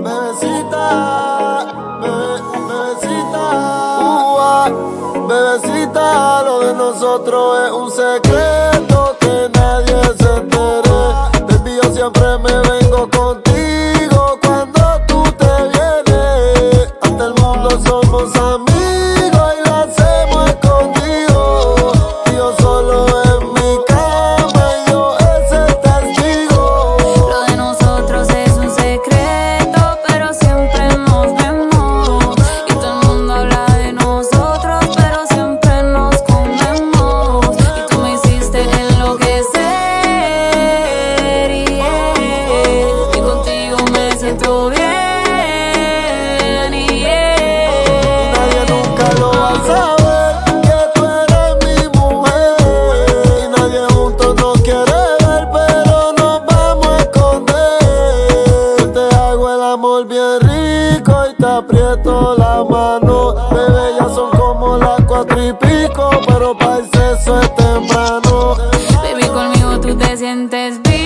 Bebecita, bebecita, uva, bebecita, lo de nosotros es un secreto. aprieto la mano. Bebé, ya son como las cuatro y pico, pero para el sexo es temprano. Baby, conmigo tú te sientes bien.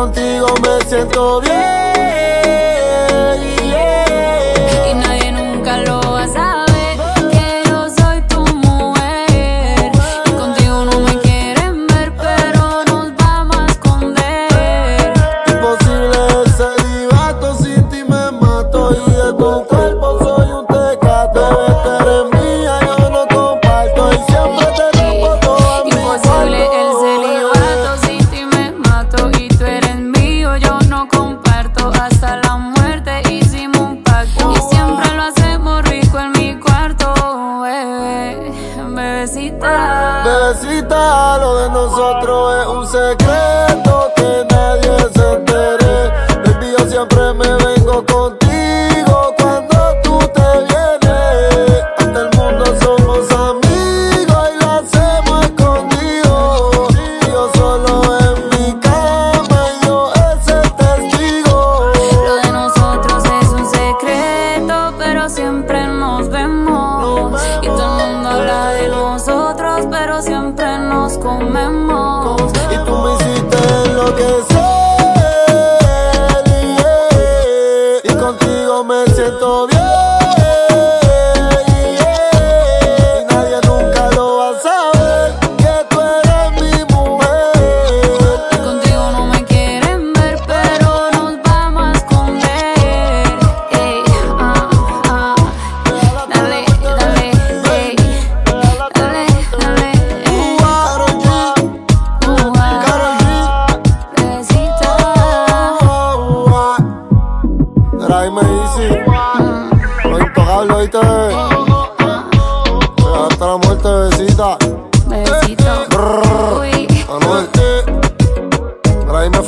contigo me siento bien. bebecita. Bebecita, lo de nosotros es un secreto que nadie se entere. Baby, yo siempre me veo. nos comemos. Y tú me hiciste enloquecer, yeah, yeah. y contigo me siento bien.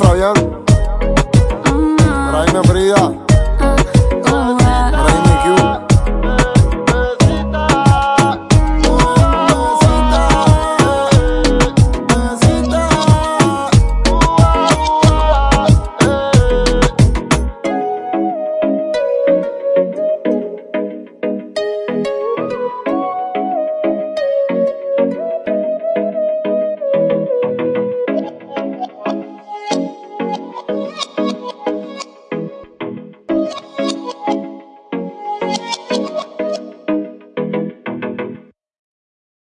Fabián. Ah. Traeme Frida.